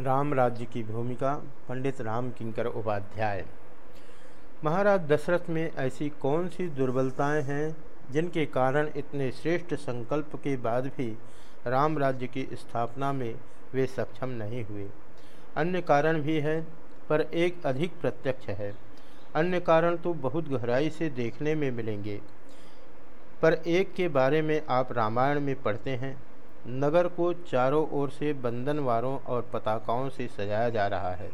राम राज्य की भूमिका, पंडित राम किंकर उपाध्याय। महाराज दशरथ में ऐसी कौन सी दुर्बलताएँ हैं, जिनके कारण इतने श्रेष्ठ संकल्प के बाद भी राम राज्य की स्थापना में वे सक्षम नहीं हुए? अन्य कारण भी है, पर एक अधिक प्रत्यक्ष है। अन्य कारण तो बहुत गहराई से देखने में मिलेंगे। पर एक के बारे में आप रामायण में पढ़ते हैं नगर को चारों ओर से बंधनवारों और पताकाओं से सजाया जा रहा है।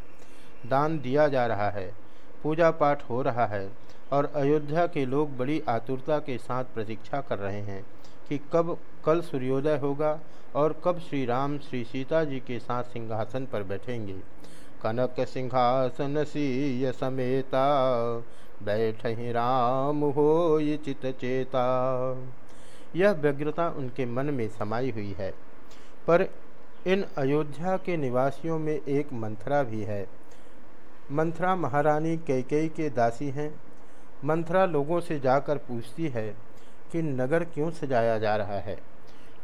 दान दिया जा रहा है। पूजा पाठ हो रहा है और अयोध्या के लोग बड़ी आतुरता के साथ प्रतीक्षा कर रहे हैं कि कब कल सूर्योदय होगा और कब श्री राम, श्री सीता जी के साथ सिंहासन पर बैठेंगे। कनक सिंहासन सी समेता, बैठ राम हो ये चित चेता। यह व्यग्रता उनके मन में समाई हुई है। पर इन अयोध्या के निवासियों में एक मंथरा भी है। मंथरा महारानी कैकई के दासी हैं। मंथरा लोगों से जाकर पूछती है कि नगर क्यों सजाया जा रहा है।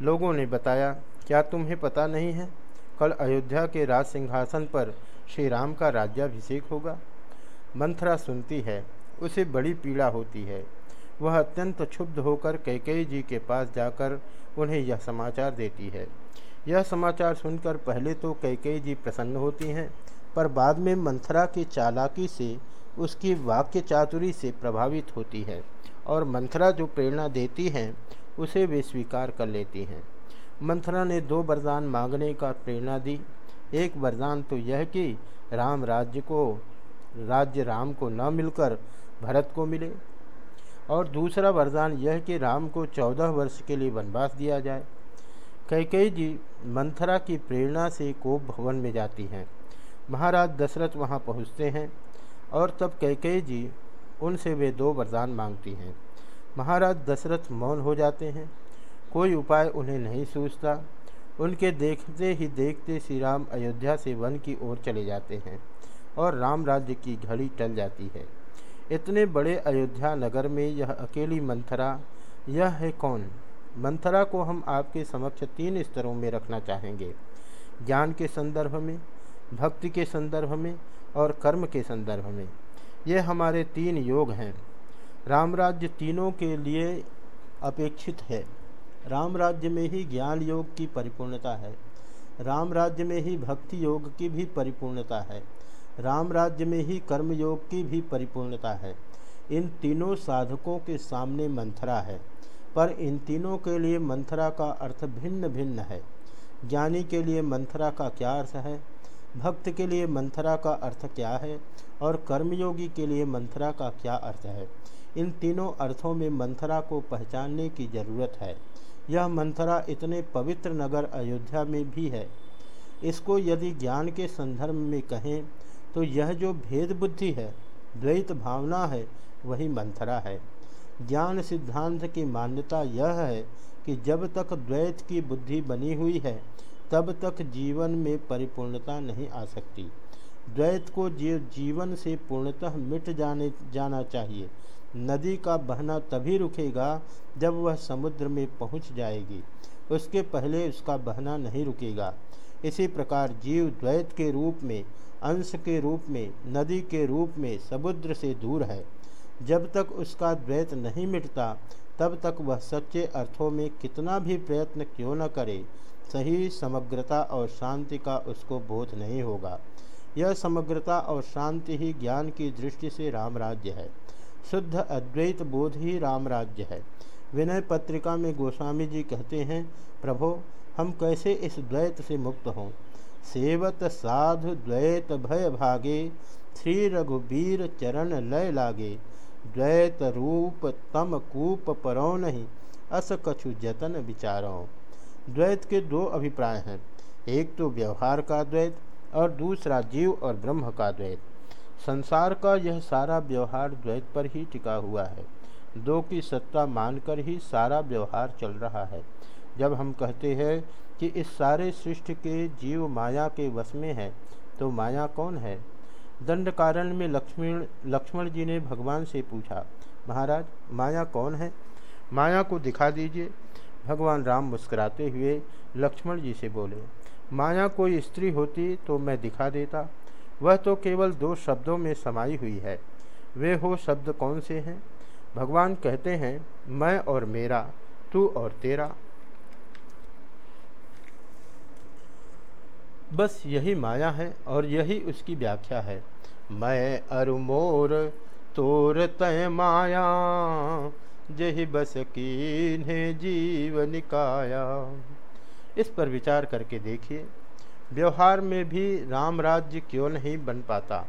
लोगों ने बताया, क्या तुम्हें पता नहीं है? कल अयोध्या के राज सिंहासन पर श्री राम का राज्याभिषेक होगा। मंथरा सुनती है, उसे बड़ी पीड़ा होती है। वह अत्यंत क्षुब्ध होकर कैकई जी के पास जाकर उन्हें यह समाचार देती है। यह समाचार सुनकर पहले तो कैकई जी प्रसन्न होती हैं, पर बाद में मंथरा की चालाकी से उसकी वाक्य चातुरी से प्रभावित होती है और मंथरा जो प्रेरणा देती हैं, उसे वे स्वीकार कर लेती हैं। मंथरा ने दो वरदान मांगने का प्रेरणा दी। एक वरदान तो यह कि राम राज्य को, राज्य राम को न मिलकर भरत को मिले और दूसरा वरदान यह कि राम को चौदह वर्ष के लिए वनवास दिया जाए। कैकई जी मंथरा की प्रेरणा से कोप भवन में जाती हैं। महाराज दशरथ वहाँ पहुँचते हैं और तब कैकई जी उनसे वे दो वरदान मांगती हैं। महाराज दशरथ मौन हो जाते हैं। कोई उपाय उन्हें नहीं सूझता। उनके देखते ही देखते श्री राम अयोध्या से वन की ओर चले जाते हैं और राम राज्य की घड़ी टल जाती है। इतने बड़े अयोध्या नगर में यह अकेली मंथरा, यह है कौन? मंथरा को हम आपके समक्ष तीन स्तरों में रखना चाहेंगे। ज्ञान के संदर्भ में, भक्ति के संदर्भ में और कर्म के संदर्भ में। ये हमारे तीन योग हैं। रामराज्य तीनों के लिए अपेक्षित है। राम राज्य में ही ज्ञान योग की परिपूर्णता है। राम राज्य में ही भक्ति योग की भी परिपूर्णता है। राम राज्य में ही कर्मयोग की भी परिपूर्णता है। इन तीनों साधकों के सामने मंथरा है। पर इन तीनों के लिए मंथरा का अर्थ भिन्न भिन्न है। ज्ञानी के लिए मंथरा का क्या अर्थ है? भक्त के लिए मंथरा का अर्थ क्या है? और कर्मयोगी के लिए मंथरा का क्या अर्थ है? इन तीनों अर्थों में मंथरा को पहचानने की ज़रूरत है। यह मंथरा इतने पवित्र नगर अयोध्या में भी है। इसको यदि ज्ञान के संदर्भ में कहें तो यह जो भेद बुद्धि है, द्वैत भावना है, वही मंथरा है। ज्ञान सिद्धांत की मान्यता यह है कि जब तक द्वैत की बुद्धि बनी हुई है, तब तक जीवन में परिपूर्णता नहीं आ सकती। द्वैत को जीव जीवन से पूर्णतः मिट जाने, जाना चाहिए। नदी का बहना तभी रुकेगा जब वह समुद्र में पहुँच जाएगी। उसके पहले उसका बहना नहीं रुकेगा। इसी प्रकार जीव द्वैत के रूप में अंश के रूप में, नदी के रूप में समुद्र से दूर है। जब तक उसका द्वैत नहीं मिटता, तब तक वह सच्चे अर्थों में कितना भी प्रयत्न क्यों न करे, सही समग्रता और शांति का उसको बोध नहीं होगा। यह समग्रता और शांति ही ज्ञान की दृष्टि से राम राज्य है। शुद्ध अद्वैत बोध ही राम राज्य है। विनय पत्रिका में गोस्वामी जी कहते हैं, प्रभो, हम कैसे इस द्वैत से मुक्त हों? सेवत साधु द्वैत भय भागे, श्री रघुबीर चरण लय लागे। द्वैत रूप तम कूप परो नहीं, अस कछु जतन विचारों। द्वैत के दो अभिप्राय हैं। एक तो व्यवहार का द्वैत और दूसरा जीव और ब्रह्म का द्वैत। संसार का यह सारा व्यवहार द्वैत पर ही टिका हुआ है। दो की सत्ता मानकर ही सारा व्यवहार चल रहा है। जब हम कहते हैं कि इस सारे सृष्टि के जीव माया के वश में है तो माया कौन है? दंड कारण में लक्ष्मण लक्ष्मण जी ने भगवान से पूछा, महाराज, माया कौन है? माया को दिखा दीजिए। भगवान राम मुस्कुराते हुए लक्ष्मण जी से बोले, माया कोई स्त्री होती तो मैं दिखा देता। वह तो केवल दो शब्दों में समाई हुई है। वे हो शब्द कौन से हैं? भगवान कहते हैं, मैं और मेरा, तू और तेरा। बस यही माया है और यही उसकी व्याख्या है। मैं अरुमोर तोर तय माया, जही बस की जीव निकाया इस पर विचार करके देखिए, व्यवहार में भी राम राज्य क्यों नहीं बन पाता?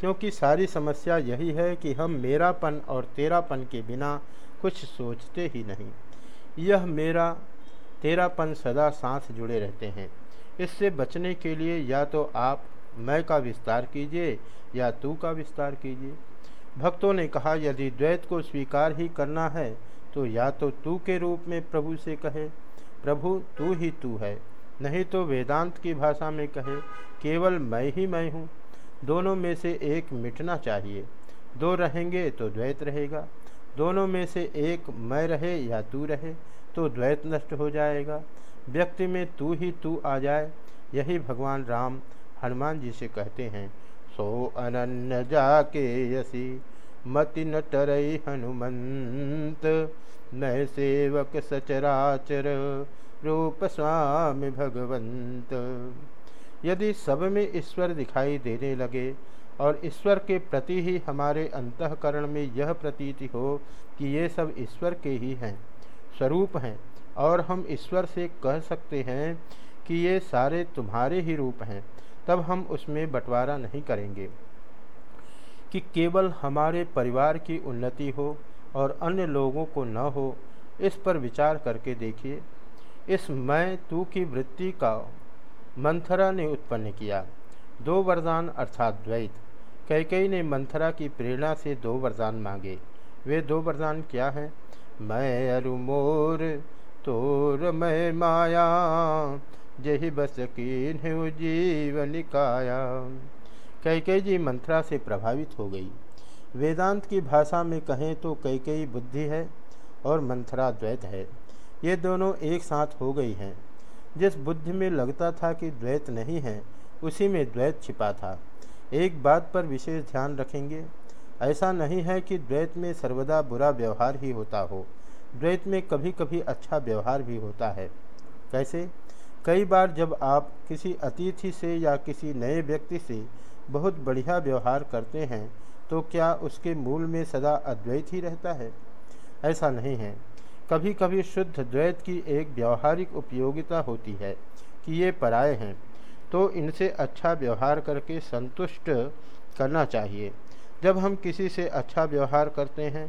क्योंकि सारी समस्या यही है कि हम मेरापन और तेरापन के बिना कुछ सोचते ही नहीं। यह मेरा तेरापन सदा सांस जुड़े रहते हैं। इससे बचने के लिए या तो आप मैं का विस्तार कीजिए या तू का विस्तार कीजिए। भक्तों ने कहा, यदि द्वैत को स्वीकार ही करना है तो या तो तू के रूप में प्रभु से कहे, प्रभु तू ही तू है। नहीं तो वेदांत की भाषा में कहे, केवल मैं ही मैं हूँ। दोनों में से एक मिटना चाहिए। दो रहेंगे तो द्वैत रहेगा। दोनों में से एक मैं रहे या तू रहे तो द्वैत नष्ट हो जाएगा। व्यक्ति में तू ही तू आ जाए, यही भगवान राम हनुमान जी से कहते हैं। सो अनन्य जाके यसी, मति न टरई हनुमंत। न सेवक सचराचर, रूप स्वामी भगवंत। यदि सब में ईश्वर दिखाई देने लगे और ईश्वर के प्रति ही हमारे अंतकरण में यह प्रतीति हो कि ये सब ईश्वर के ही हैं, स्वरूप हैं और हम ईश्वर से कह सकते हैं कि ये सारे तुम्हारे ही रूप हैं, तब हम उसमें बंटवारा नहीं करेंगे। कि केवल हमारे परिवार की उन्नति हो और अन्य लोगों को न हो, इस पर विचार करके देखिए। इस मैं तू की वृत्ति का मंथरा ने उत्पन्न किया। दो वरदान अर्थात द्वैत। कैकई ने मंथरा की प्रेरणा से दो वरदान मांगे। वे दो वरदान क्या हैं? मैं अरुमोर तोर मैं माया, जही बस की जीवनिकाया कैकई जी मंत्रा से प्रभावित हो गई। वेदांत की भाषा में कहें तो कैकई बुद्धि है और मंथरा द्वैत है। ये दोनों एक साथ हो गई हैं। जिस बुद्धि में लगता था कि द्वैत नहीं है, उसी में द्वैत छिपा था। एक बात पर विशेष ध्यान रखेंगे। ऐसा नहीं है कि द्वैत में सर्वदा बुरा व्यवहार ही होता हो। द्वैत में कभी कभी अच्छा व्यवहार भी होता है। कैसे? कई बार जब आप किसी अतिथि से या किसी नए व्यक्ति से बहुत बढ़िया व्यवहार करते हैं तो क्या उसके मूल में सदा अद्वैत ही रहता है? ऐसा नहीं है। कभी कभी शुद्ध द्वैत की एक व्यवहारिक उपयोगिता होती है कि ये पराए हैं तो इनसे अच्छा व्यवहार करके संतुष्ट करना चाहिए। जब हम किसी से अच्छा व्यवहार करते हैं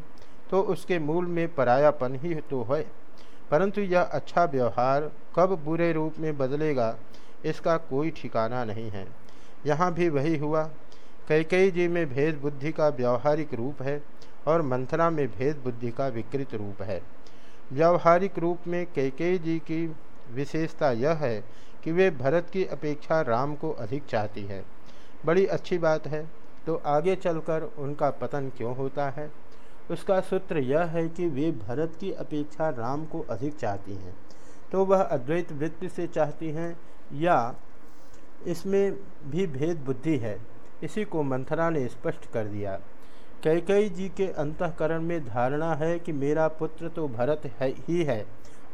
तो उसके मूल में परायापन ही तो है। परंतु यह अच्छा व्यवहार कब बुरे रूप में बदलेगा, इसका कोई ठिकाना नहीं है। यहाँ भी वही हुआ। कैकई जी में भेद बुद्धि का व्यवहारिक रूप है और मंथरा में भेद बुद्धि का विकृत रूप है। व्यावहारिक रूप में कैकेयी जी की विशेषता यह है कि वे भरत की अपेक्षा राम को अधिक चाहती है। बड़ी अच्छी बात है। तो आगे चलकर उनका पतन क्यों होता है? उसका सूत्र यह है कि वे भरत की अपेक्षा राम को अधिक चाहती हैं। तो वह अद्वैत वृत्ति से चाहती हैं या इसमें भी भेद बुद्धि है, इसी को मंथरा ने स्पष्ट कर दिया। कैकई जी के अंतकरण में धारणा है कि मेरा पुत्र तो भरत है ही है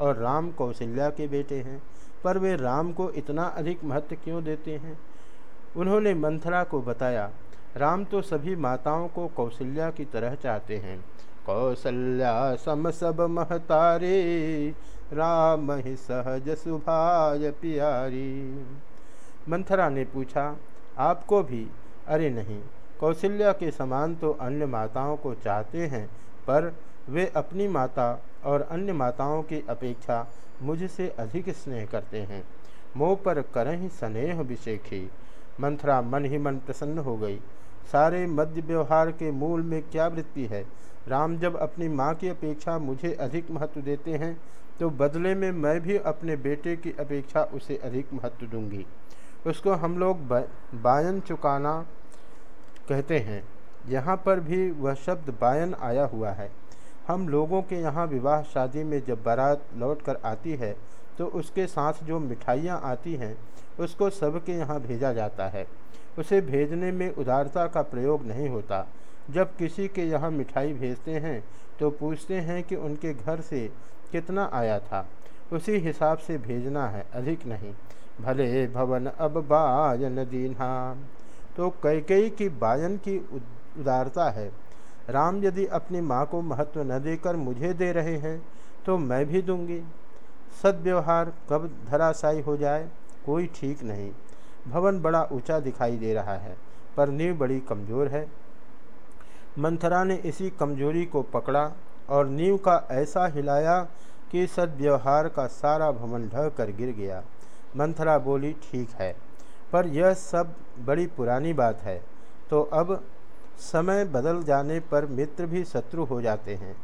और राम कौशल्या के बेटे हैं, पर वे राम को इतना अधिक महत्व क्यों देते हैं? उन्होंने मंथरा को बताया राम तो सभी माताओं को कौशल्या की तरह चाहते हैं। कौशल्या सम सब महतारे, राम ही सहज सुभाय प्यारी। मंथरा ने पूछा, आपको भी? अरे नहीं कौशल्या के समान तो अन्य माताओं को चाहते हैं, पर वे अपनी माता और अन्य माताओं की अपेक्षा मुझसे अधिक स्नेह करते हैं। मोह पर करें स्नेह विशेखी मंथरा मन ही मन प्रसन्न हो गई। सारे मध्य व्यवहार के मूल में क्या वृत्ति है? राम जब अपनी माँ की अपेक्षा मुझे अधिक महत्व देते हैं तो बदले में मैं भी अपने बेटे की अपेक्षा उसे अधिक महत्व दूँगी। उसको हम लोग बायन चुकाना कहते हैं। यहाँ पर भी वह शब्द बायन आया हुआ है। हम लोगों के यहाँ विवाह शादी में जब बारात लौट कर आती है तो उसके साथ जो मिठाइयाँ आती हैं, उसको सबके यहाँ भेजा जाता है। उसे भेजने में उदारता का प्रयोग नहीं होता। जब किसी के यहाँ मिठाई भेजते हैं तो पूछते हैं कि उनके घर से कितना आया था। उसी हिसाब से भेजना है, अधिक नहीं। भले भवन अब बायन दीन्हा। तो कई कई की बायन की उदारता है। राम यदि अपनी माँ को महत्व न देकर मुझे दे रहे हैं तो मैं भी दूँगी। सदव्यवहार कब धराशायी हो जाए, कोई ठीक नहीं। भवन बड़ा ऊँचा दिखाई दे रहा है, पर नींव बड़ी कमज़ोर है। मंथरा ने इसी कमज़ोरी को पकड़ा और नींव का ऐसा हिलाया कि सदव्यवहार का सारा भवन ढह कर गिर गया। मंथरा बोली, ठीक है, पर यह सब बड़ी पुरानी बात है। तो अब समय बदल जाने पर मित्र भी शत्रु हो जाते हैं।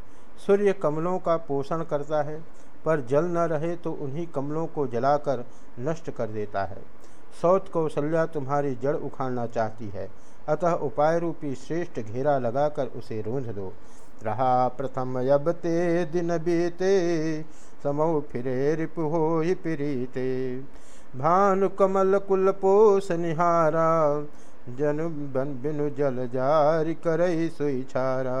सूर्य कमलों का पोषण करता है, पर जल न रहे तो उन्हीं कमलों को जलाकर नष्ट कर देता है। सौत कौशल्या तुम्हारी जड़ उखाड़ना चाहती है। अतः उपाय रूपी श्रेष्ठ घेरा लगाकर उसे रोंध दो। रहा प्रथम अब ते दिन बीते, समो फिरे रिपु हो प्रीते। भानु कमल कुल पोष निहारा, जन बन बिनु जल जारी करई सुई छारा।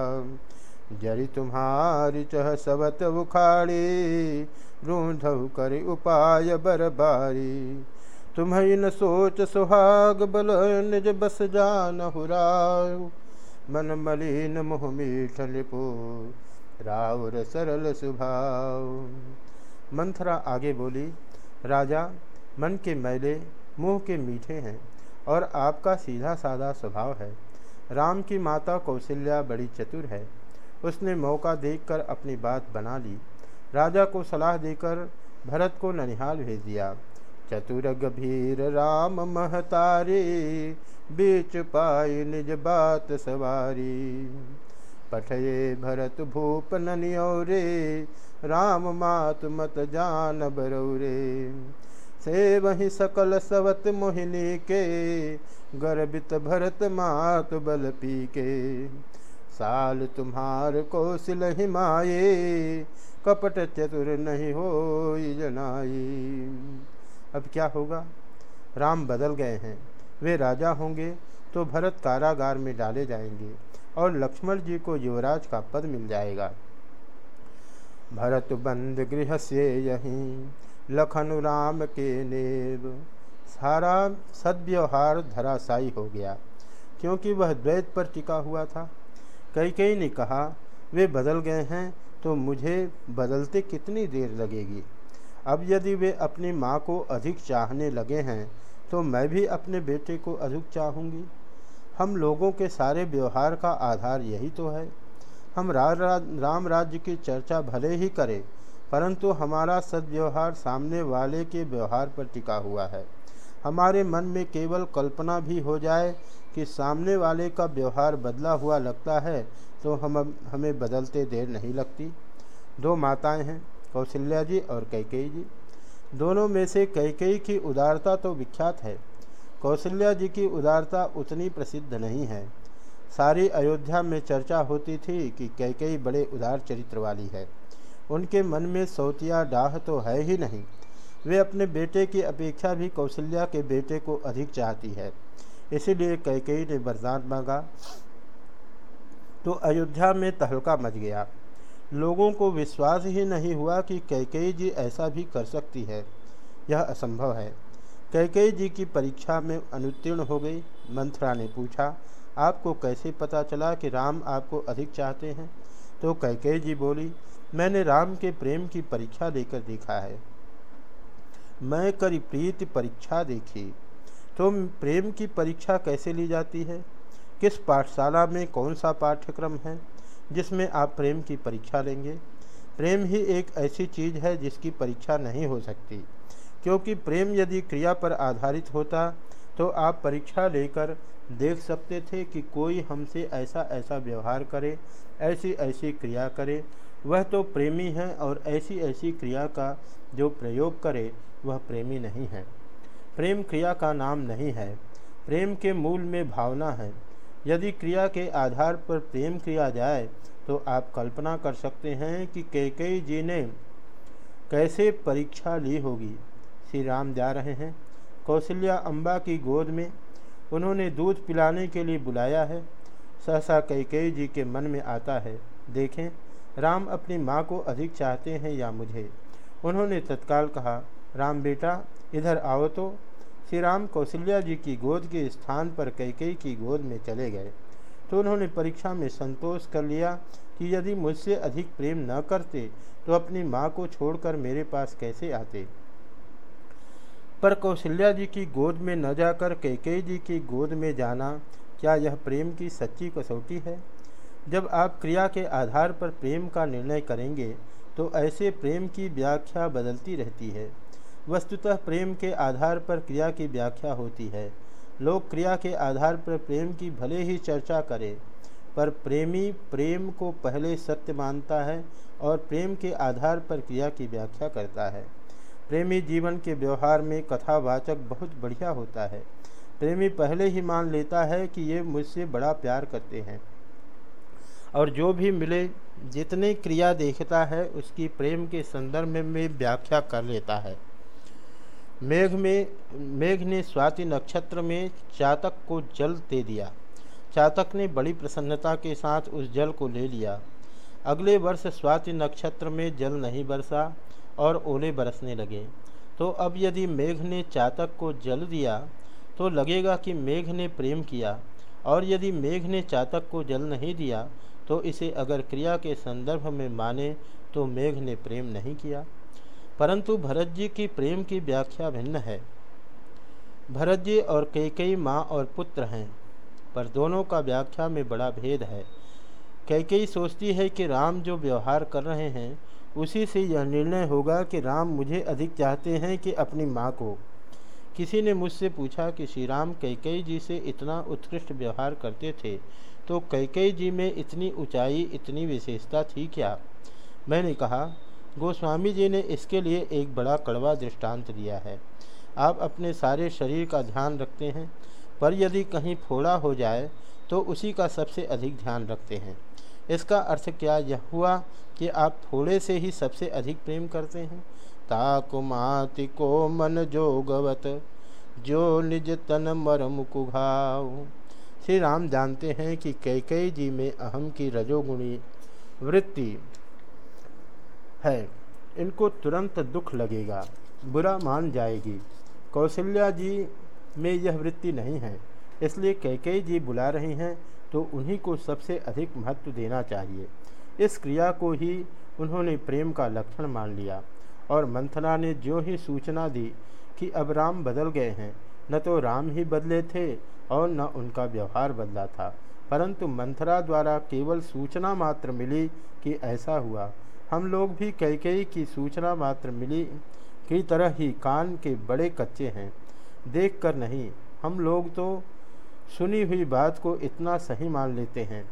जरी तुम्हारी चह सवत उखाड़ी रूंधु करी उपाय बरबारी। तुम्हें न सोच सुहाग बल निज बस जान हुराऊ मन मलिन मुह मीठ लिपो राउर सरल सुभाव मंथरा आगे बोली, राजा, मन के मैले, मुँह के मीठे हैं और आपका सीधा साधा स्वभाव है। राम की माता कौशल्या बड़ी चतुर है। उसने मौका देखकर अपनी बात बना ली। राजा को सलाह देकर भरत को ननिहाल भेज दिया। चतुर गभीर राम महतारी, बीच पाई निज बात सवारी। पठये भरत भूप ननियोरे, राम मात मत जान बरौरे। से वही सकल सवत मोहिनी के गर्भित भरत मात बल पी के साल तुम्हार कौशल हिमाए कपट चतुर नहीं हो जनाई। अब क्या होगा? राम बदल गए हैं। वे राजा होंगे तो भरत कारागार में डाले जाएँगे और लक्ष्मण जी को युवराज का पद मिल जाएगा। भरत बंद गृह से यहीं लखन राम के नेब सारा सद्व्यवहार धराशायी हो गया, क्योंकि वह द्वैत पर टिका हुआ था। कई कई ने कहा, वे बदल गए हैं तो मुझे बदलते कितनी देर लगेगी? अब यदि वे अपनी माँ को अधिक चाहने लगे हैं तो मैं भी अपने बेटे को अधिक चाहूँगी। हम लोगों के सारे व्यवहार का आधार यही तो है। हम रा, रा, राम राज्य की चर्चा भले ही करें परंतु हमारा सदव्यवहार सामने वाले के व्यवहार पर टिका हुआ है। हमारे मन में केवल कल्पना भी हो जाए कि सामने वाले का व्यवहार बदला हुआ लगता है तो हम हमें बदलते देर नहीं लगती। दो माताएँ हैं। कौशल्या जी और कैकेयी जी। दोनों में से कैकेयी की उदारता तो विख्यात है। कौशल्या जी की उदारता उतनी प्रसिद्ध नहीं है। सारी अयोध्या में चर्चा होती थी कि कैकेयी बड़े उदार चरित्र वाली है। उनके मन में सौतिया डाह तो है ही नहीं। वे अपने बेटे की अपेक्षा भी कौशल्या के बेटे को अधिक चाहती है। इसीलिए कैकेयी ने वरदान मांगा। तो अयोध्या में तहलका मच गया। लोगों को विश्वास ही नहीं हुआ कि कैकेयी जी ऐसा भी कर सकती है। यह असंभव है। कैकेयी जी की परीक्षा में अनुत्तीर्ण हो गई। मंथरा ने पूछा, आपको कैसे पता चला कि राम आपको अधिक चाहते हैं? तो कैकेयी जी बोली, मैंने राम के प्रेम की परीक्षा लेकर देखा है। मैं करी प्रीति परीक्षा देखी। तो प्रेम की परीक्षा कैसे ली जाती है? किस पाठशाला में कौन सा पाठ्यक्रम है? जिसमें आप प्रेम की परीक्षा लेंगे। प्रेम ही एक ऐसी चीज़ है जिसकी परीक्षा नहीं हो सकती। क्योंकि प्रेम यदि क्रिया पर आधारित होता तो आप परीक्षा लेकर देख सकते थे कि कोई हमसे ऐसा ऐसा व्यवहार करे, ऐसी ऐसी क्रिया करे। वह तो प्रेमी है और ऐसी ऐसी क्रिया का जो प्रयोग करे, वह प्रेमी नहीं है। प्रेम क्रिया का नाम नहीं है। प्रेम के मूल में भावना है। यदि क्रिया के आधार पर प्रेम किया जाए तो आप कल्पना कर सकते हैं कि कैकई जी ने कैसे परीक्षा ली होगी। श्री राम जा रहे हैं। कौशल्या अम्बा की गोद में उन्होंने दूध पिलाने के लिए बुलाया है। सहसा कैकेयी जी के मन में आता है। देखें, राम अपनी माँ को अधिक चाहते हैं या मुझे? उन्होंने तत्काल कहा, राम बेटा, इधर आओ तो। श्री राम कौशल्या जी की गोद के स्थान पर कैकेयी की गोद में चले गए। तो उन्होंने परीक्षा में संतोष कर लिया कि यदि मुझसे अधिक प्रेम न करते तो अपनी माँ को छोड़कर मेरे पास कैसे आते? पर कौशल्या जी की गोद में न जाकर कैकेयी जी की गोद में जाना, क्या यह प्रेम की सच्ची कसौटी है? जब आप क्रिया के आधार पर प्रेम का निर्णय करेंगे तो ऐसे प्रेम की व्याख्या बदलती रहती है। वस्तुतः प्रेम के आधार पर क्रिया की व्याख्या होती है। लोग क्रिया के आधार पर प्रेम की भले ही चर्चा करें, पर प्रेमी प्रेम को पहले सत्य मानता है और प्रेम के आधार पर क्रिया की व्याख्या करता है। प्रेमी जीवन के व्यवहार में कथावाचक बहुत बढ़िया होता है। प्रेमी पहले ही मान लेता है कि ये मुझसे बड़ा प्यार करते हैं। और जो भी मिले, जितने क्रिया देखता है, उसकी प्रेम के संदर्भ में व्याख्या कर लेता है। मेघ में, मेघ ने स्वाति नक्षत्र में चातक को जल दे दिया। चातक ने बड़ी प्रसन्नता के साथ उस जल को ले लिया। अगले वर्ष स्वाति नक्षत्र में जल नहीं बरसा और ओले बरसने लगे। तो अब यदि मेघ ने चातक को जल दिया तो लगेगा कि मेघ ने प्रेम किया। और यदि मेघ ने चातक को जल नहीं दिया तो इसे अगर क्रिया के संदर्भ में माने तो मेघ ने प्रेम नहीं किया। परंतु भरत जी की प्रेम की व्याख्या भिन्न है। भरत जी और कई माँ और पुत्र हैं, पर दोनों का व्याख्या में बड़ा भेद है। कई सोचती है कि राम जो व्यवहार कर रहे हैं, उसी से यह निर्णय होगा कि राम मुझे अधिक चाहते हैं कि अपनी माँ को। किसी ने मुझसे पूछा कि श्री राम कैकई जी से इतना उत्कृष्ट व्यवहार करते थे तो कैकई जी में इतनी ऊंचाई, इतनी विशेषता थी क्या? मैंने कहा गोस्वामी जी ने इसके लिए एक बड़ा कड़वा दृष्टांत दिया है। आप अपने सारे शरीर का ध्यान रखते हैं, पर यदि कहीं फोड़ा हो जाए तो उसी का सबसे अधिक ध्यान रखते हैं। इसका अर्थ क्या यह हुआ कि आप थोड़े से ही सबसे अधिक प्रेम करते हैं? ताकुमाति को मन जोगवत, जो निज तन मरम कुघाव श्री राम जानते हैं कि कैकई जी में अहम की रजोगुणी, वृत्ति है। इनको तुरंत दुख लगेगा, बुरा मान जाएगी। कौशल्या जी में यह वृत्ति नहीं है, इसलिए कैकई जी बुला रही हैं तो उन्हीं को सबसे अधिक महत्व देना चाहिए। इस क्रिया को ही उन्होंने प्रेम का लक्षण मान लिया और मंथना ने जो ही सूचना दी कि अब राम बदल गए हैं, न तो राम ही बदले थे और न उनका व्यवहार बदला था, परंतु मंथरा द्वारा केवल सूचना मात्र मिली कि ऐसा हुआ। हम लोग भी कई कई की सूचना मात्र मिली की तरह ही कान के बड़े कच्चे हैं। देख कर नहीं, हम लोग तो सुनी हुई बात को इतना सही मान लेते हैं।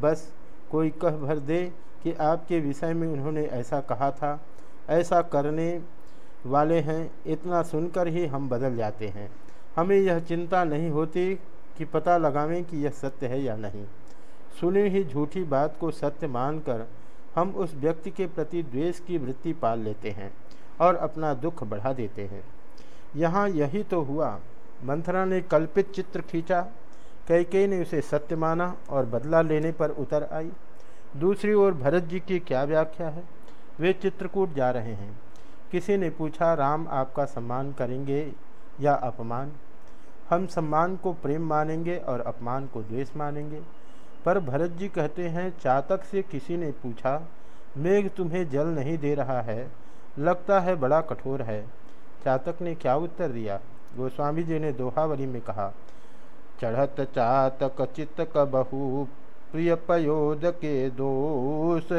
बस कोई कह भर दे कि आपके विषय में उन्होंने ऐसा कहा था, ऐसा करने वाले हैं, इतना सुनकर ही हम बदल जाते हैं। हमें यह चिंता नहीं होती कि पता लगावें कि यह सत्य है या नहीं। सुनी ही झूठी बात को सत्य मानकर हम उस व्यक्ति के प्रति द्वेष की वृत्ति पाल लेते हैं और अपना दुख बढ़ा देते हैं। यहाँ यही तो हुआ। मंथरा ने कल्पित चित्र खींचा। कई ने उसे सत्य माना और बदला लेने पर उतर आई। दूसरी ओर भरत जी की क्या व्याख्या है? वे चित्रकूट जा रहे हैं। किसी ने पूछा, राम, आपका सम्मान करेंगे या अपमान? हम सम्मान को प्रेम मानेंगे और अपमान को द्वेष मानेंगे। पर भरत जी कहते हैं, चातक से किसी ने पूछा, मेघ तुम्हें जल नहीं दे रहा है, लगता है बड़ा कठोर है। चातक ने क्या उत्तर दिया? गोस्वामी जी ने दोहावली में कहा, चढ़त चातक चित्त बहु प्रिय पयोध के दोष,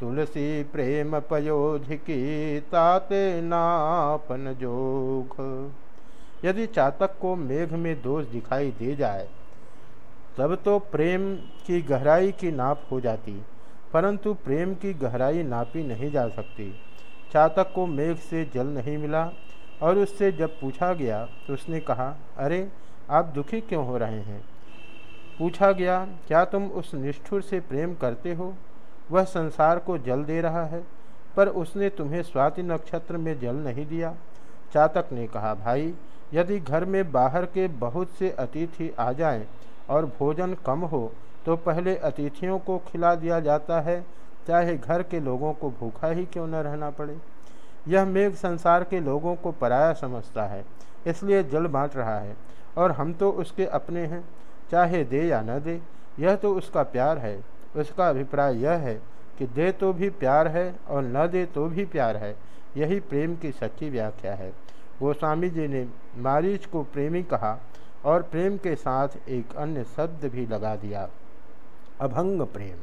तुलसी प्रेम पयोध की ताते नापन जोग यदि चातक को मेघ में दोष दिखाई दे जाए तब तो प्रेम की गहराई की नाप हो जाती, परंतु प्रेम की गहराई नापी नहीं जा सकती। चातक को मेघ से जल नहीं मिला, और उससे जब पूछा गया तो उसने कहा, अरे, आप दुखी क्यों हो रहे हैं? पूछा गया, क्या तुम उस निष्ठुर से प्रेम करते हो? वह संसार को जल दे रहा है, पर उसने तुम्हें स्वाति नक्षत्र में जल नहीं दिया? चातक ने कहा, भाई, यदि घर में बाहर के बहुत से अतिथि आ जाएँ और भोजन कम हो तो पहले अतिथियों को खिला दिया जाता है। चाहे घर के लोगों को भूखा ही क्यों न रहना पड़े। यह मेघ संसार के लोगों को पराया समझता है, इसलिए जल बांट रहा है। और हम तो उसके अपने हैं, चाहे दे या न दे, यह तो उसका प्यार है। उसका अभिप्राय यह है कि दे तो भी प्यार है और न दे तो भी प्यार है। यही प्रेम की सच्ची व्याख्या है। गोस्वामी जी ने मारीच को प्रेमी कहा और प्रेम के साथ एक अन्य शब्द भी लगा दिया। अभंग प्रेम।